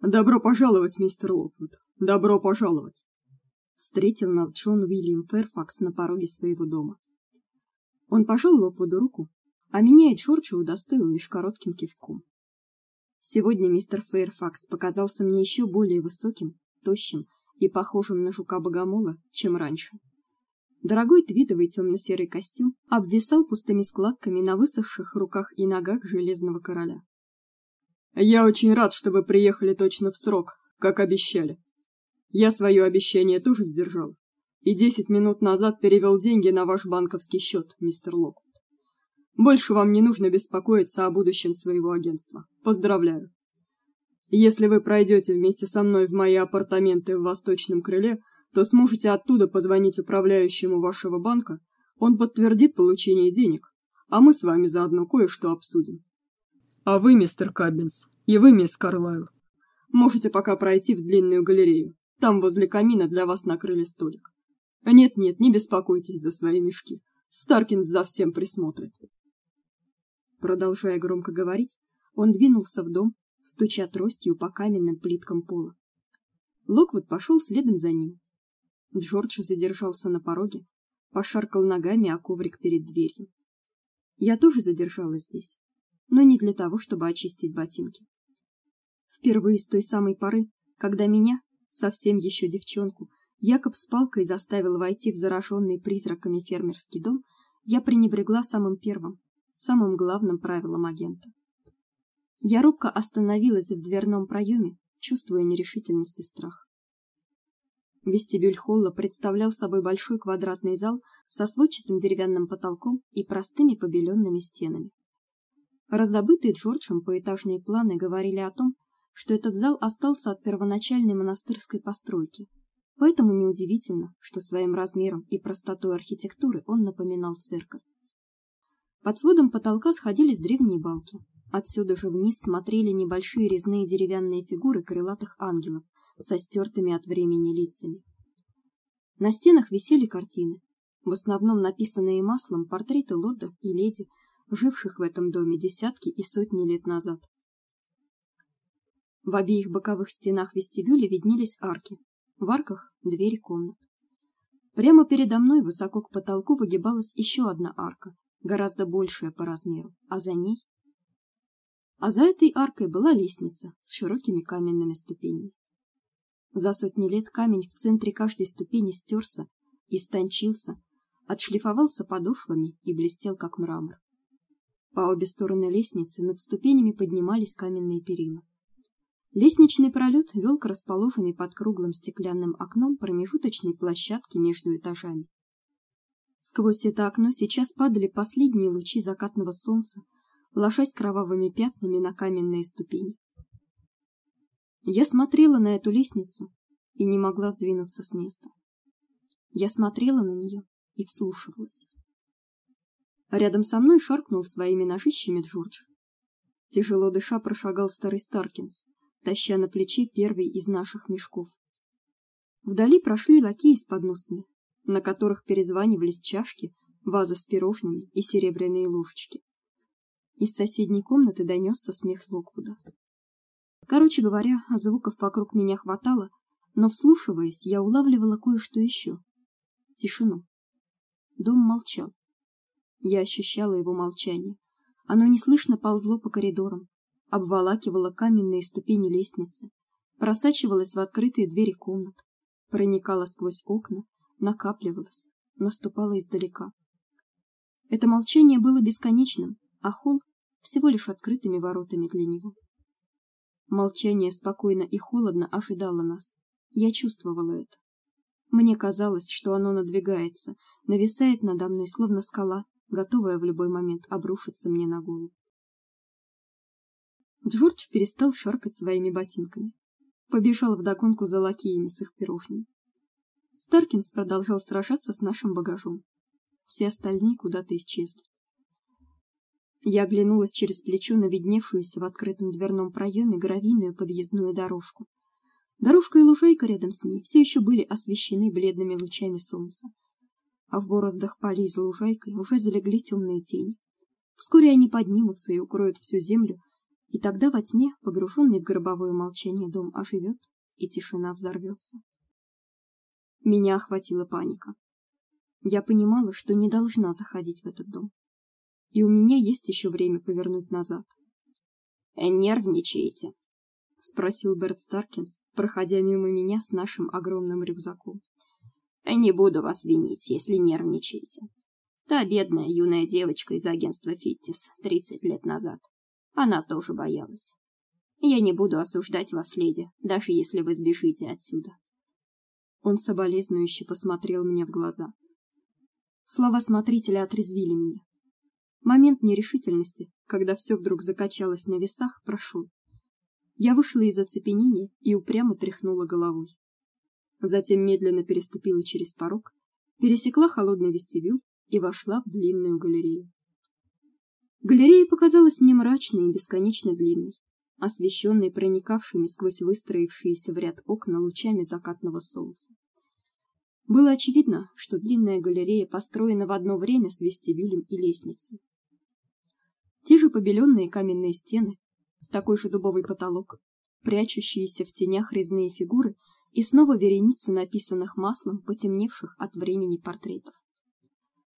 Добро пожаловать, мистер Локвуд. Добро пожаловать. Встретил нас Джон Уильям Фэрфакс на пороге своего дома. Он пожал Локвуду руку, а меня и Джорджа удостоил лишь коротким кивком. Сегодня мистер Фэрфакс показался мне еще более высоким, тощим и похожим на жука-богомола, чем раньше. Дорогой твидовый темно серый костюм обвисал пустыми складками на высохших руках и ногах железного короля. Я очень рад, что вы приехали точно в срок, как обещали. Я свое обещание тоже сдержал. И десять минут назад перевел деньги на ваш банковский счет, мистер Локвуд. Больше вам не нужно беспокоиться о будущем своего агентства. Поздравляю. Если вы пройдете вместе со мной в мои апартаменты в Восточном крыле, то сможете оттуда позвонить управляющему вашего банка, он подтвердит получение денег, а мы с вами заодно кое-что обсудим. А вы, мистер Каббинс, и вы, мисс Карлайл, можете пока пройти в длинную галерею. Там возле камина для вас накрыли столик. Нет-нет, не беспокойтесь за свои мешки. Старкинс за всем присмотрит. Продолжая громко говорить, он двинулся в дом, стуча тростью по каменным плиткам пола. Локвуд пошел следом за ним. Джордж задержался на пороге, пошаркал ногами о коврик перед дверью. Я тоже задержалась здесь, но не для того, чтобы очистить ботинки. Впервые с той самой поры, когда меня, совсем еще девчонку, Якоб с палкой заставил войти в зараженный призраками фермерский дом, я пренебрегла самым первым, самым главным правилом агента. Я робко остановилась в дверном проеме, чувствуя нерешительность и страх. Вестибюль холла представлял собой большой квадратный зал со сводчатым деревянным потолком и простыми побеленными стенами. Раздобытые Джорджем поэтажные планы говорили о том, что этот зал остался от первоначальной монастырской постройки. Поэтому неудивительно, что своим размером и простотой архитектуры он напоминал церковь. Под сводом потолка сходились древние балки. Отсюда же вниз смотрели небольшие резные деревянные фигуры крылатых ангелов со стертыми от времени лицами. На стенах висели картины, в основном написанные маслом портреты лордов и леди, живших в этом доме десятки и сотни лет назад. В обеих боковых стенах вестибюля виднелись арки, в арках двери комнат. Прямо передо мной высоко к потолку выгибалась еще одна арка, гораздо большая по размеру, а за ней а за этой аркой была лестница с широкими каменными ступенями. За сотни лет камень в центре каждой ступени стерся, истончился, отшлифовался подошвами и блестел как мрамор. По обе стороны лестницы над ступенями поднимались каменные перила. Лестничный пролет вел к расположенной под круглым стеклянным окном промежуточной площадке между этажами. Сквозь это окно сейчас падали последние лучи закатного солнца, ложась кровавыми пятнами на каменные ступени. Я смотрела на эту лестницу и не могла сдвинуться с места. Я смотрела на нее и вслушивалась. Рядом со мной шаркнул своими ножищами Джордж. Тяжело дыша прошагал старый Старкинс, таща на плече первый из наших мешков. Вдали прошли лакеи с подносами, на которых перезванивались чашки, вазы с пирожными и серебряные ложечки. Из соседней комнаты донесся смех Локвуда. Короче говоря, звуков вокруг меня хватало, но вслушиваясь, я улавливала кое-что еще. Тишину. Дом молчал. Я ощущала его молчание. Оно неслышно ползло по коридорам, обволакивало каменные ступени лестницы, просачивалось в открытые двери комнат, проникало сквозь окна, накапливалось, наступало издалека. Это молчание было бесконечным, а холл всего лишь открытыми воротами для него. Молчание спокойно и холодно ожидало нас. Я чувствовала это. Мне казалось, что оно надвигается, нависает надо мной словно скала, готовая в любой момент обрушиться мне на голову. Джордж перестал шаркать своими ботинками. Побежал вдогонку за лакеями с их пирожными. Старкинс продолжал сражаться с нашим багажом. Все остальные куда-то исчезли. Я оглянулась через плечо на видневшуюся в открытом дверном проеме гравийную подъездную дорожку. Дорожка и лужайка рядом с ней все еще были освещены бледными лучами солнца а в бороздах полей за лужайкой уже залегли темные тени. Вскоре они поднимутся и укроют всю землю, И тогда во тьме, погруженный в гробовое молчание дом оживет, и тишина взорвется. Меня охватила паника. Я понимала, что не должна заходить в этот дом. И у меня есть еще время повернуть назад. «Э, нервничаете? спросил Берт Старкинс, проходя мимо меня с нашим огромным рюкзаком. «Э, не буду вас винить, если нервничаете. Та бедная юная девочка из агентства Фиттис 30 лет назад. Она тоже боялась. Я не буду осуждать вас, леди, даже если вы сбежите отсюда. Он соболезнующе посмотрел мне в глаза. Слова смотрителя отрезвили меня. Момент нерешительности, когда все вдруг закачалось на весах, прошел. Я вышла из оцепенения и упрямо тряхнула головой. Затем медленно переступила через порог, пересекла холодный вестибюль и вошла в длинную галерею. Галерея показалась мне мрачной и бесконечно длинной, освещенной проникавшими сквозь выстроившиеся в ряд окна лучами закатного солнца. Было очевидно, что длинная галерея построена в одно время с вестибюлем и лестницей. Те же побеленные каменные стены, такой же дубовый потолок, прячущиеся в тенях резные фигуры и снова вереницы написанных маслом потемневших от времени портретов.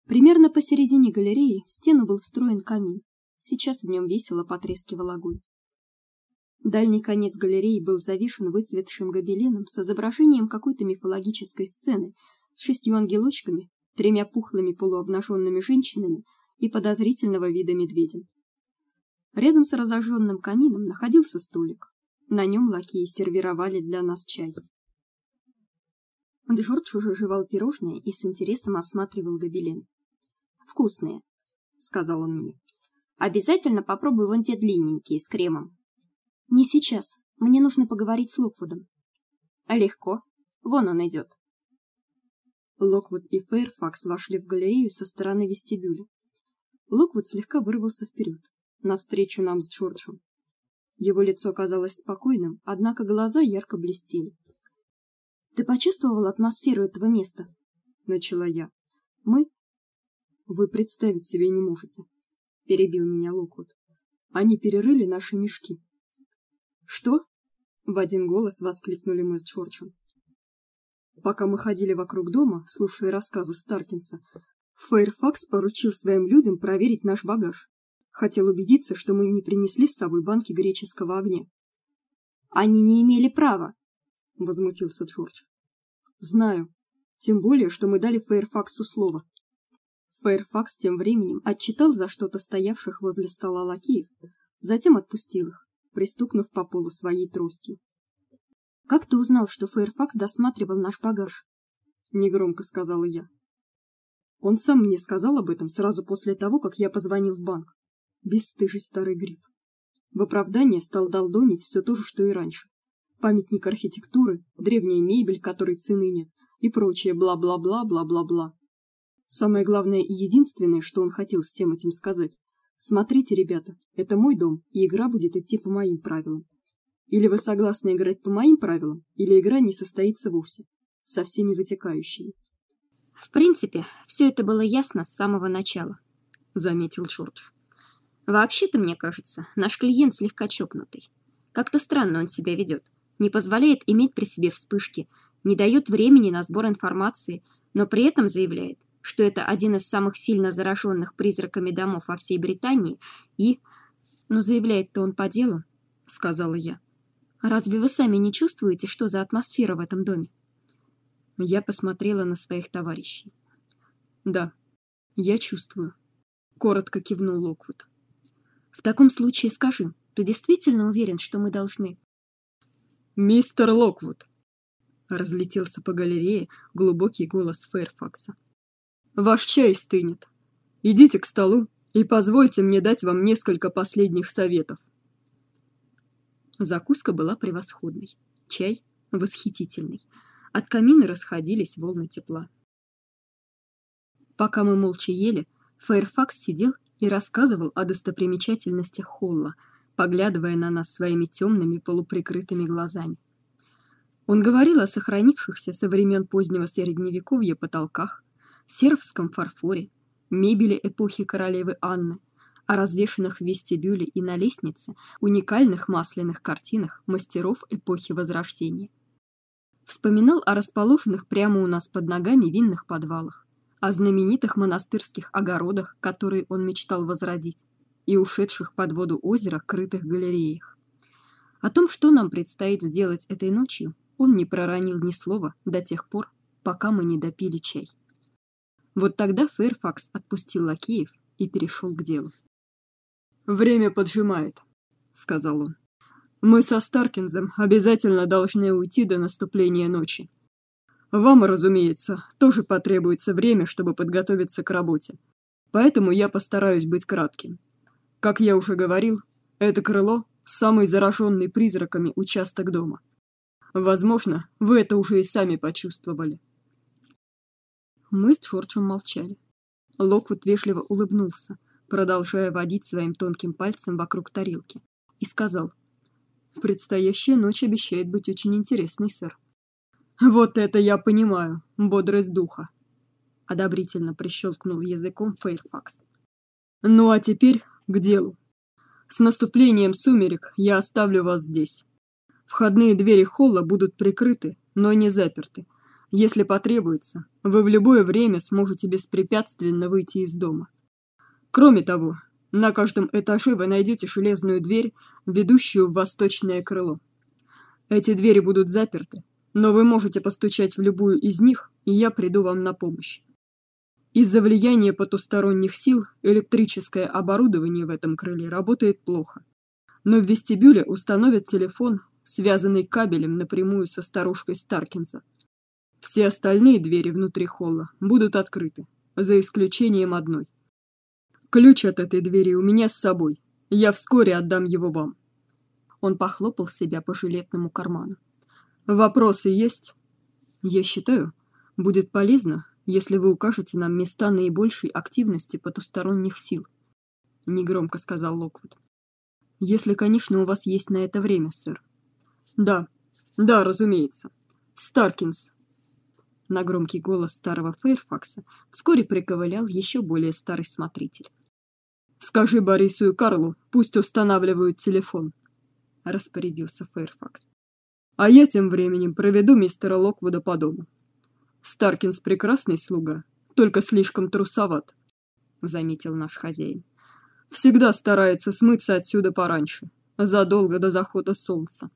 Примерно посередине галереи в стену был встроен камин. Сейчас в нем весело потрескивал огонь. Дальний конец галереи был завешен выцветшим гобеленом с изображением какой-то мифологической сцены с шестью ангелочками, тремя пухлыми полуобнаженными женщинами и подозрительного вида медведем. Рядом с разожженным камином находился столик. На нем лакеи сервировали для нас чай. Джордж уже жевал пирожное и с интересом осматривал гобелен. «Вкусные», — сказал он мне. «Обязательно попробуй вон те длинненькие с кремом. Не сейчас. Мне нужно поговорить с Локвудом. А легко. Вон он идет. Локвуд и Фэрфакс вошли в галерею со стороны вестибюля. Локвуд слегка вырвался вперед, навстречу нам с Джорджем. Его лицо казалось спокойным, однако глаза ярко блестели. Ты почувствовал атмосферу этого места? начала я. Мы Вы представить себе не можете, перебил меня Локвуд. Они перерыли наши мешки. Что? в один голос воскликнули мы с Джорджем. Пока мы ходили вокруг дома, слушая рассказы Старкинса, Фэрфакс поручил своим людям проверить наш багаж. Хотел убедиться, что мы не принесли с собой банки греческого огня. Они не имели права, возмутился Джордж. Знаю, тем более, что мы дали Фэрфаксу слово. Фэрфакс тем временем отчитал за что-то стоявших возле стола лакеев, затем отпустил их пристукнув по полу своей тростью. Как ты узнал, что Фэрфакс досматривал наш багаж? негромко сказала я. Он сам мне сказал об этом сразу после того, как я позвонил в банк. Бесстыжий старый гриб. В оправдание стал долдонить все то же, что и раньше. Памятник архитектуры, древняя мебель, которой цены нет, и прочее бла-бла-бла, бла-бла-бла. Самое главное и единственное, что он хотел всем этим сказать, Смотрите, ребята, это мой дом, и игра будет идти по моим правилам. Или вы согласны играть по моим правилам, или игра не состоится вовсе, со всеми вытекающими. В принципе, все это было ясно с самого начала, заметил Джордж. Вообще-то, мне кажется, наш клиент слегка чокнутый. Как-то странно он себя ведет. Не позволяет иметь при себе вспышки, не дает времени на сбор информации, но при этом заявляет, что это один из самых сильно зараженных призраками домов во всей Британии, и... Ну, заявляет-то он по делу, сказала я. Разве вы сами не чувствуете, что за атмосфера в этом доме? Я посмотрела на своих товарищей. Да, я чувствую, коротко кивнул Локвуд. В таком случае скажи, ты действительно уверен, что мы должны Мистер Локвуд разлетелся по галерее глубокий голос Фэрфакса. Ваш чай стынет. Идите к столу и позвольте мне дать вам несколько последних советов. Закуска была превосходной, чай восхитительный. От камина расходились волны тепла. Пока мы молча ели, Фэрфакс сидел и рассказывал о достопримечательностях Холла, поглядывая на нас своими темными полуприкрытыми глазами. Он говорил о сохранившихся со времен позднего средневековья потолках, сербском фарфоре, мебели эпохи королевы Анны, о развешанных в вестибюле и на лестнице уникальных масляных картинах мастеров эпохи Возрождения. Вспоминал о расположенных прямо у нас под ногами винных подвалах, о знаменитых монастырских огородах, которые он мечтал возродить, и ушедших под воду озера крытых галереях. О том, что нам предстоит сделать этой ночью, он не проронил ни слова до тех пор, пока мы не допили чай. Вот тогда Фэрфакс отпустил лакеев и перешел к делу. Время поджимает, сказал он. Мы со Старкинзом обязательно должны уйти до наступления ночи. Вам, разумеется, тоже потребуется время, чтобы подготовиться к работе. Поэтому я постараюсь быть кратким. Как я уже говорил, это крыло самый зараженный призраками участок дома. Возможно, вы это уже и сами почувствовали. Мы с Джорджем молчали. Локвуд вежливо улыбнулся, продолжая водить своим тонким пальцем вокруг тарелки, и сказал: "Предстоящая ночь обещает быть очень интересной, сэр". Вот это я понимаю, бодрость духа. Одобрительно прищелкнул языком Фейрфакс. Ну а теперь к делу. С наступлением сумерек я оставлю вас здесь. Входные двери холла будут прикрыты, но не заперты. Если потребуется, вы в любое время сможете беспрепятственно выйти из дома. Кроме того, на каждом этаже вы найдете железную дверь, ведущую в восточное крыло. Эти двери будут заперты, но вы можете постучать в любую из них, и я приду вам на помощь. Из-за влияния потусторонних сил электрическое оборудование в этом крыле работает плохо. Но в вестибюле установят телефон, связанный кабелем напрямую со старушкой Старкинса. Все остальные двери внутри холла будут открыты, за исключением одной. Ключ от этой двери у меня с собой. Я вскоре отдам его вам. Он похлопал себя по жилетному карману. Вопросы есть? Я считаю, будет полезно, если вы укажете нам места наибольшей активности потусторонних сил, негромко сказал Локвуд. Если, конечно, у вас есть на это время, сэр. Да. Да, разумеется. Старкинс. На громкий голос старого Фэрфакса вскоре приковылял еще более старый смотритель. Скажи Борису и Карлу, пусть устанавливают телефон, распорядился Фэрфакс. А я тем временем проведу мистера Локвуда по дому. Старкинс прекрасный слуга, только слишком трусоват, заметил наш хозяин. Всегда старается смыться отсюда пораньше, задолго до захода солнца.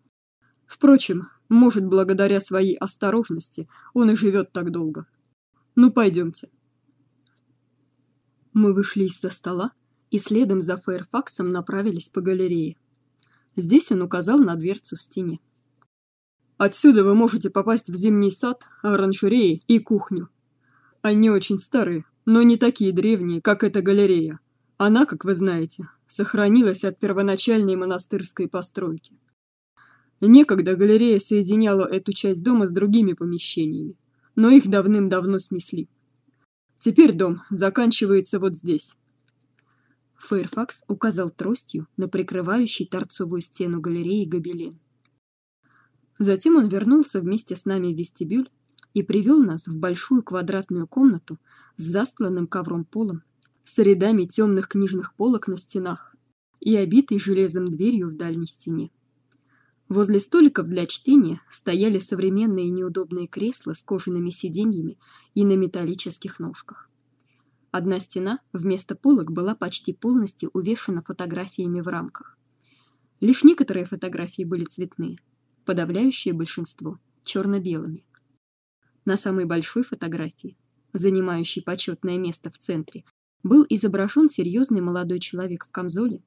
Впрочем, может, благодаря своей осторожности он и живет так долго. Ну, пойдемте. Мы вышли из-за стола и следом за Фэрфаксом направились по галерее. Здесь он указал на дверцу в стене. Отсюда вы можете попасть в зимний сад, оранжереи и кухню. Они очень старые, но не такие древние, как эта галерея. Она, как вы знаете, сохранилась от первоначальной монастырской постройки. Некогда галерея соединяла эту часть дома с другими помещениями, но их давным-давно снесли. Теперь дом заканчивается вот здесь. Фэрфакс указал тростью на прикрывающий торцовую стену галереи гобелен. Затем он вернулся вместе с нами в вестибюль и привел нас в большую квадратную комнату с застланным ковром полом, с рядами темных книжных полок на стенах и обитой железом дверью в дальней стене. Возле столиков для чтения стояли современные неудобные кресла с кожаными сиденьями и на металлических ножках. Одна стена вместо полок была почти полностью увешана фотографиями в рамках. Лишь некоторые фотографии были цветные – подавляющее большинство черно белыми На самой большой фотографии, занимающей почетное место в центре, был изображен серьезный молодой человек в камзоле,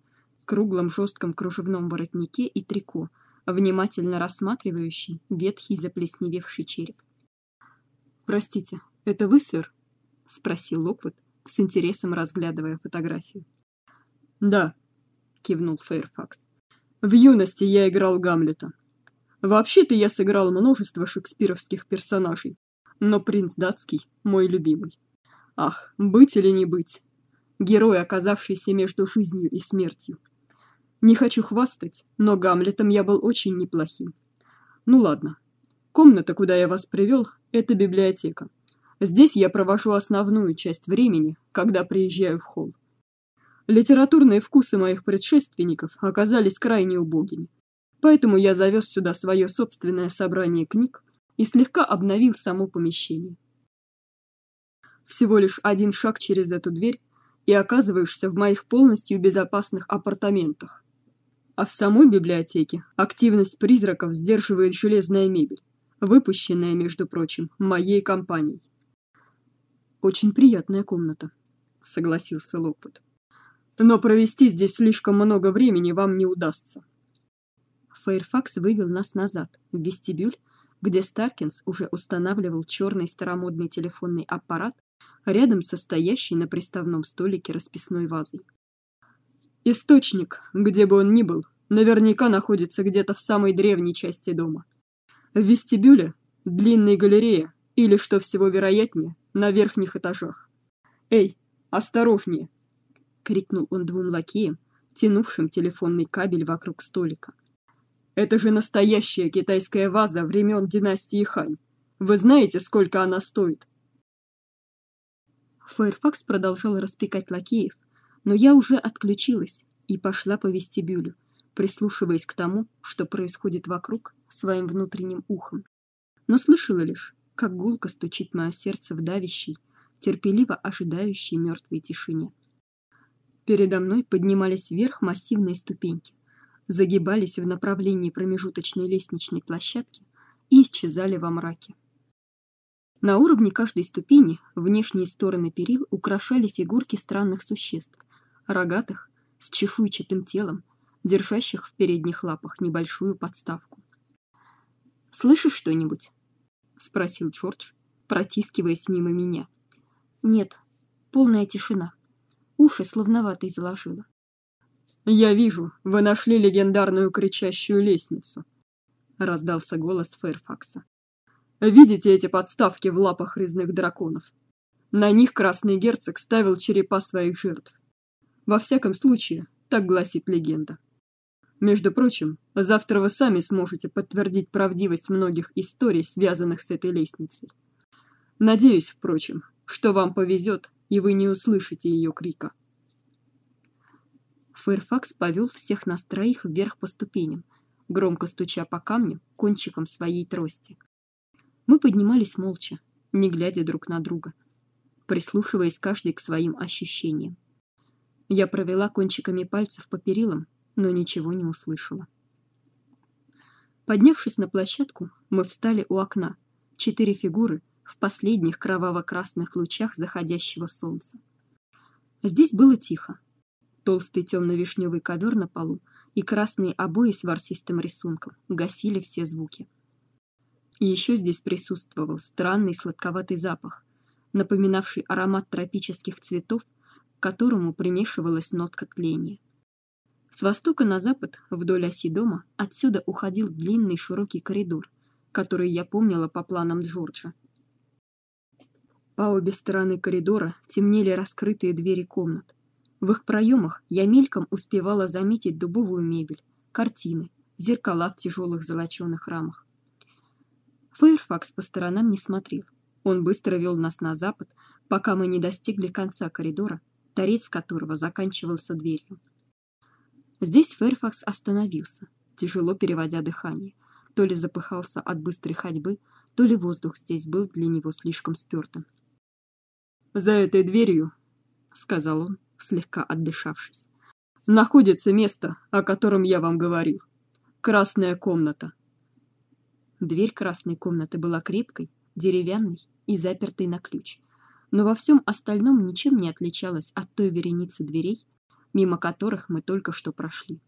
круглом жестком кружевном воротнике и трико, внимательно рассматривающий ветхий заплесневевший череп. Простите, это вы, сэр? спросил Локвуд, с интересом разглядывая фотографию. Да, кивнул Фэрфакс. В юности я играл Гамлета. Вообще-то я сыграл множество шекспировских персонажей, но принц датский мой любимый. Ах, быть или не быть? Герой, оказавшийся между жизнью и смертью. Не хочу хвастать, но Гамлетом я был очень неплохим. Ну ладно. Комната, куда я вас привел, это библиотека. Здесь я провожу основную часть времени, когда приезжаю в холл. Литературные вкусы моих предшественников оказались крайне убогими. Поэтому я завез сюда свое собственное собрание книг и слегка обновил само помещение. Всего лишь один шаг через эту дверь, и оказываешься в моих полностью безопасных апартаментах. А в самой библиотеке активность призраков сдерживает железная мебель, выпущенная, между прочим, моей компанией. Очень приятная комната, согласился Локвуд. Но провести здесь слишком много времени вам не удастся. Фэрфакс вывел нас назад, в вестибюль, где Старкинс уже устанавливал черный старомодный телефонный аппарат рядом со стоящей на приставном столике расписной вазой. Источник, где бы он ни был, наверняка находится где-то в самой древней части дома. В вестибюле, длинной галерее или, что всего вероятнее, на верхних этажах. Эй, осторожнее, крикнул он двум лакеям, тянувшим телефонный кабель вокруг столика. Это же настоящая китайская ваза времен династии Хань. Вы знаете, сколько она стоит? Фэрфакс продолжал распекать лакеев, но я уже отключилась и пошла по вестибюлю, прислушиваясь к тому, что происходит вокруг, своим внутренним ухом. Но слышала лишь, как гулко стучит мое сердце в давящей, терпеливо ожидающей мертвой тишине. Передо мной поднимались вверх массивные ступеньки, загибались в направлении промежуточной лестничной площадки и исчезали во мраке. На уровне каждой ступени внешние стороны перил украшали фигурки странных существ, рогатых, с чешуйчатым телом, держащих в передних лапах небольшую подставку. Слышишь что-нибудь? спросил Джордж, протискиваясь мимо меня. Нет, полная тишина. Уши словно ватой заложило. Я вижу, вы нашли легендарную кричащую лестницу, раздался голос Фэрфакса. Видите эти подставки в лапах резных драконов? На них красный герцог ставил черепа своих жертв. Во всяком случае, так гласит легенда. Между прочим, завтра вы сами сможете подтвердить правдивость многих историй, связанных с этой лестницей. Надеюсь, впрочем, что вам повезет, и вы не услышите ее крика. Фэрфакс повел всех нас троих вверх по ступеням, громко стуча по камню кончиком своей трости. Мы поднимались молча, не глядя друг на друга, прислушиваясь каждый к своим ощущениям. Я провела кончиками пальцев по перилам, но ничего не услышала. Поднявшись на площадку, мы встали у окна, четыре фигуры в последних кроваво-красных лучах заходящего солнца. Здесь было тихо. Толстый темно-вишневый ковер на полу и красные обои с ворсистым рисунком гасили все звуки. И еще здесь присутствовал странный сладковатый запах, напоминавший аромат тропических цветов, к которому примешивалась нотка тления. С востока на запад, вдоль оси дома, отсюда уходил длинный широкий коридор, который я помнила по планам Джорджа. По обе стороны коридора темнели раскрытые двери комнат. В их проемах я мельком успевала заметить дубовую мебель, картины, зеркала в тяжелых золочёных рамах. Фэрфакс по сторонам не смотрел. Он быстро вел нас на запад, пока мы не достигли конца коридора, торец которого заканчивался дверью. Здесь Фэрфакс остановился, тяжело переводя дыхание. То ли запыхался от быстрой ходьбы, то ли воздух здесь был для него слишком спёртым. За этой дверью, сказал он, слегка отдышавшись, находится место, о котором я вам говорил. Красная комната. Дверь красной комнаты была крепкой, деревянной и запертой на ключ, но во всем остальном ничем не отличалась от той вереницы дверей, мимо которых мы только что прошли.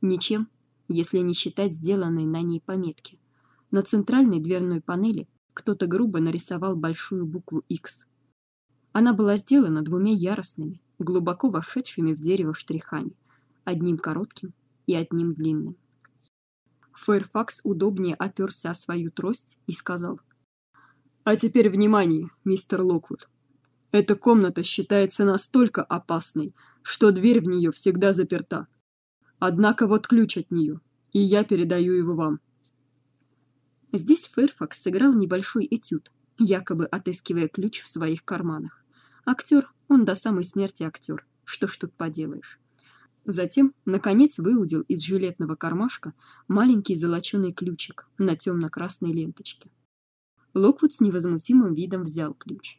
Ничем, если не считать сделанной на ней пометки. На центральной дверной панели кто-то грубо нарисовал большую букву X. Она была сделана двумя яростными, глубоко вошедшими в дерево штрихами, одним коротким и одним длинным. Фэрфакс удобнее оперся о свою трость и сказал: "А теперь внимание, мистер Локвуд. Эта комната считается настолько опасной, что дверь в нее всегда заперта. Однако вот ключ от нее, и я передаю его вам". Здесь Фэрфакс сыграл небольшой этюд, якобы отыскивая ключ в своих карманах. Актер, он до самой смерти актер, Что ж тут поделаешь? Затем, наконец, выудил из жилетного кармашка маленький золочёный ключик на темно красной ленточке. Локвуд с невозмутимым видом взял ключ.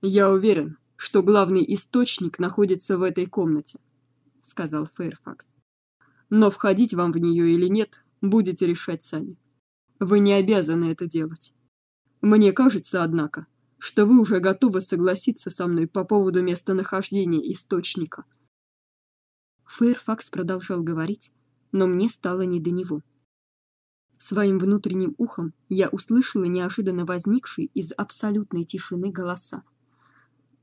Я уверен, что главный источник находится в этой комнате, сказал Фэрфакс. Но входить вам в нее или нет, будете решать сами. Вы не обязаны это делать. Мне кажется, однако, что вы уже готовы согласиться со мной по поводу местонахождения источника. Фэрфакс продолжал говорить, но мне стало не до него. Своим внутренним ухом я услышала неожиданно возникшие из абсолютной тишины голоса.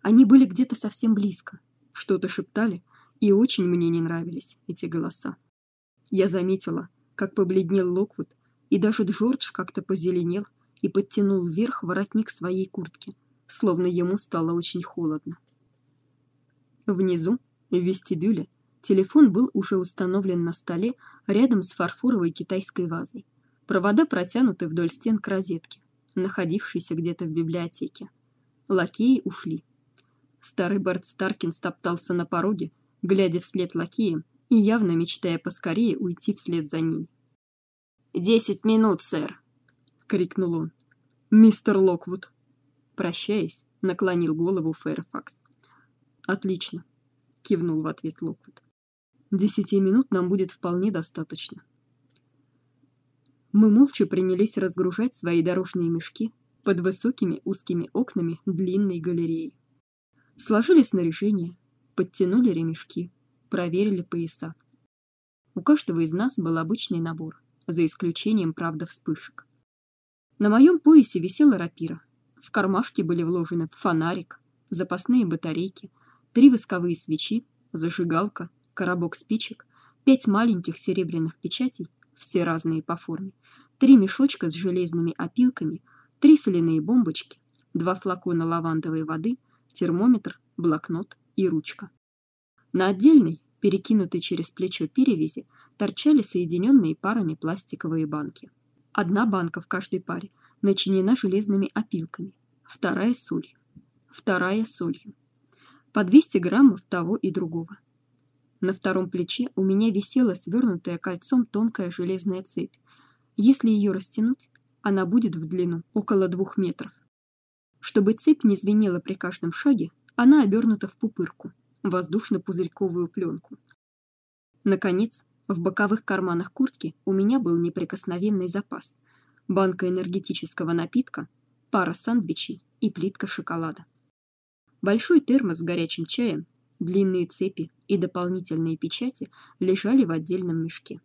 Они были где-то совсем близко, что-то шептали, и очень мне не нравились эти голоса. Я заметила, как побледнел Локвуд, и даже Джордж как-то позеленел и подтянул вверх воротник своей куртки, словно ему стало очень холодно. Внизу, в вестибюле, телефон был уже установлен на столе рядом с фарфоровой китайской вазой. Провода протянуты вдоль стен к розетке, находившейся где-то в библиотеке. Лакеи ушли. Старый Барт Старкин стоптался на пороге, глядя вслед лакеям и явно мечтая поскорее уйти вслед за ними. «Десять минут, сэр!» — крикнул он. «Мистер Локвуд!» Прощаясь, наклонил голову Фэрфакс. «Отлично!» — кивнул в ответ Локвуд. «Десяти минут нам будет вполне достаточно». Мы молча принялись разгружать свои дорожные мешки под высокими узкими окнами длинной галереи. Сложили снаряжение, подтянули ремешки, проверили пояса. У каждого из нас был обычный набор, за исключением, правда, вспышек. На моем поясе висела рапира. В кармашке были вложены фонарик, запасные батарейки, три восковые свечи, зажигалка, коробок спичек, пять маленьких серебряных печатей, все разные по форме, три мешочка с железными опилками, три соляные бомбочки, два флакона лавандовой воды — термометр, блокнот и ручка. На отдельной, перекинутой через плечо перевязи, торчали соединенные парами пластиковые банки. Одна банка в каждой паре начинена железными опилками, вторая солью, вторая солью. По 200 граммов того и другого. На втором плече у меня висела свернутая кольцом тонкая железная цепь. Если ее растянуть, она будет в длину около двух метров. Чтобы цепь не звенела при каждом шаге, она обернута в пупырку, воздушно-пузырьковую пленку. Наконец, в боковых карманах куртки у меня был неприкосновенный запас: банка энергетического напитка, пара сэндвичей и плитка шоколада. Большой термос с горячим чаем, длинные цепи и дополнительные печати лежали в отдельном мешке.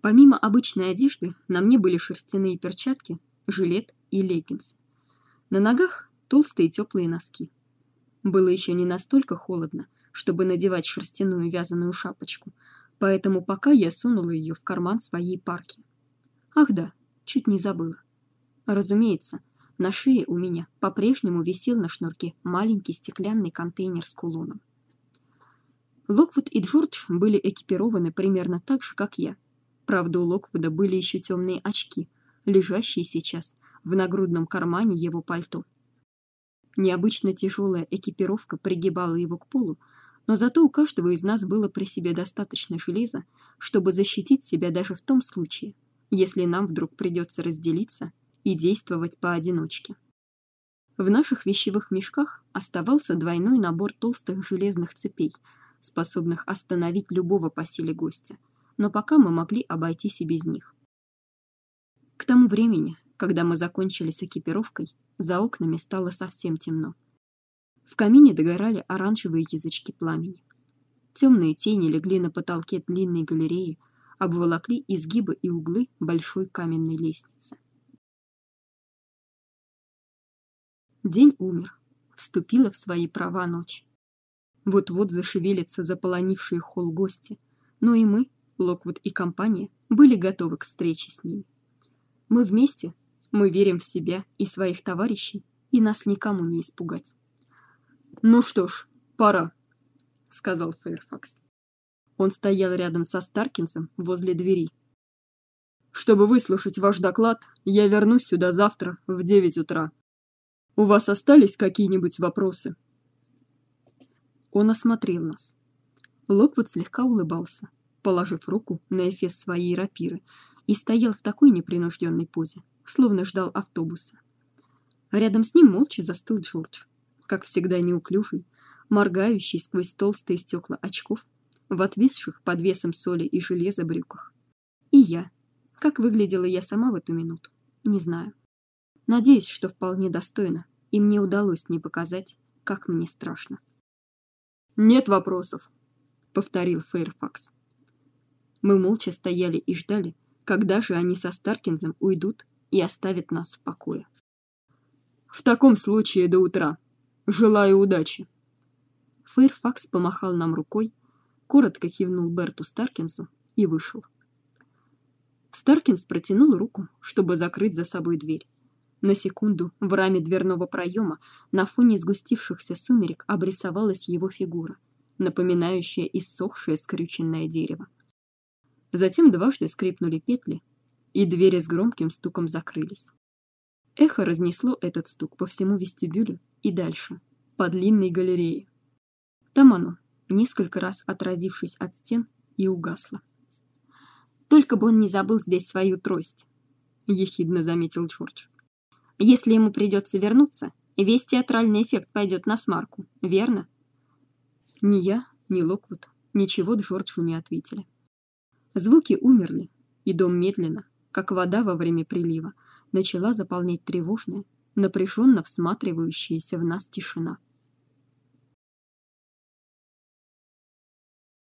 Помимо обычной одежды, на мне были шерстяные перчатки, жилет и леггинсы. На ногах толстые теплые носки. Было еще не настолько холодно, чтобы надевать шерстяную вязаную шапочку, поэтому пока я сунула ее в карман своей парки. Ах да, чуть не забыла. Разумеется, на шее у меня по-прежнему висел на шнурке маленький стеклянный контейнер с кулоном. Локвуд и Джордж были экипированы примерно так же, как я. Правда, у Локвуда были еще темные очки, лежащие сейчас в нагрудном кармане его пальто. Необычно тяжелая экипировка пригибала его к полу, но зато у каждого из нас было при себе достаточно железа, чтобы защитить себя даже в том случае, если нам вдруг придется разделиться и действовать поодиночке. В наших вещевых мешках оставался двойной набор толстых железных цепей, способных остановить любого по силе гостя, но пока мы могли обойтись и без них. К тому времени, когда мы закончили с экипировкой, за окнами стало совсем темно. В камине догорали оранжевые язычки пламени. Темные тени легли на потолке длинной галереи, обволокли изгибы и углы большой каменной лестницы. День умер, вступила в свои права ночь. Вот-вот зашевелятся заполонившие холл гости, но и мы, Локвуд и компания, были готовы к встрече с ними. Мы вместе мы верим в себя и своих товарищей, и нас никому не испугать. Ну что ж, пора, сказал Фэрфакс. Он стоял рядом со Старкинсом возле двери. Чтобы выслушать ваш доклад, я вернусь сюда завтра в девять утра. У вас остались какие-нибудь вопросы? Он осмотрел нас. Локвуд слегка улыбался, положив руку на эфес своей рапиры, и стоял в такой непринужденной позе, словно ждал автобуса. Рядом с ним молча застыл Джордж, как всегда неуклюжий, моргающий сквозь толстые стекла очков в отвисших под весом соли и железа брюках. И я. Как выглядела я сама в эту минуту, не знаю. Надеюсь, что вполне достойно, и мне удалось не показать, как мне страшно. Нет вопросов, повторил Фэрфакс. Мы молча стояли и ждали, когда же они со Старкинзом уйдут и оставят нас в покое. В таком случае до утра. Желаю удачи. Фэрфакс помахал нам рукой, коротко кивнул Берту Старкинсу и вышел. Старкинс протянул руку, чтобы закрыть за собой дверь. На секунду в раме дверного проема на фоне сгустившихся сумерек обрисовалась его фигура, напоминающая иссохшее скрюченное дерево. Затем дважды скрипнули петли, и двери с громким стуком закрылись. Эхо разнесло этот стук по всему вестибюлю и дальше, по длинной галерее. Там оно, несколько раз отразившись от стен, и угасло. Только бы он не забыл здесь свою трость, ехидно заметил Джордж. Если ему придется вернуться, весь театральный эффект пойдет на смарку, верно? Ни я, ни Локвуд ничего Джорджу не ответили. Звуки умерли, и дом медленно, как вода во время прилива, начала заполнять тревожная, напряженно всматривающаяся в нас тишина.